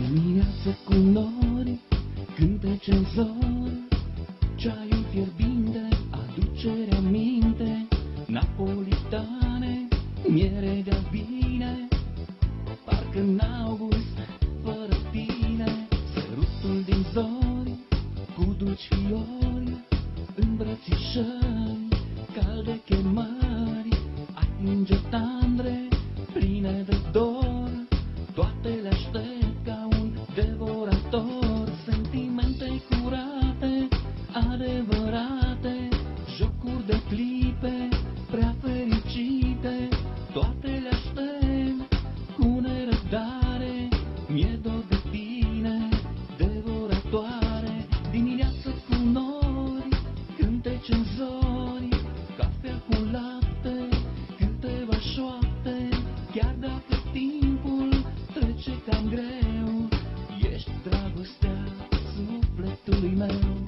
Dimineață cu nori, cântece în zori, Ceaiul fierbinte aduce minte, Napolitane, miere de albine, Parcă în august, fără tine, Sărutul din zori, cu dulci fiori, Îmbrățișări, calde chemări, Atinge tandre, pline de dor, Toate le aștept ca un devorator, Sentimente curate, adevărate, Jocuri de clipe, prea fericite, Toate le aștept cu nerăbdare, Mi-e dor de tine, devoratoare, Dimineață cu nori, cântece în zori, Cafea cu lapte, câteva șoapte, Chiar dacă timpul trece cam greu, Ești dragostea sufletului meu.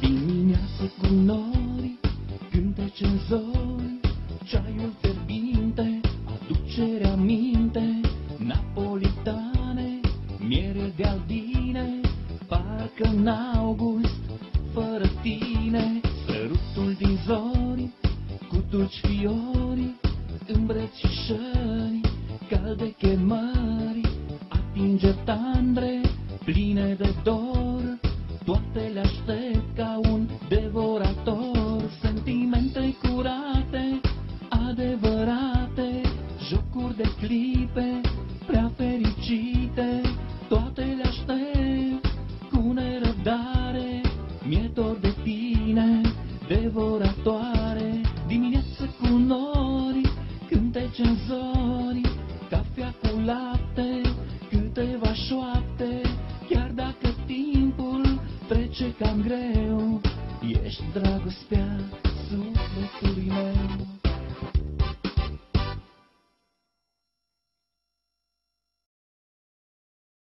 Dimineață cu nori, cântece în zori, Ceaiul fierbinte aduce aminte, Napolitane, miere de albine, Parcă în august, fără tine, Sărutul din zori, cu dulci fiori, Îmbrățișări, calde chemări, Atinge tandre, pline de dor, Toate le aștept ca un devorator, Sentimente curate, adevărate, Jocuri de clipe, prea fericite, nori, cafea cu lapte, câteva șoapte, chiar dacă timpul trece cam greu, ești dragostea sufletului meu.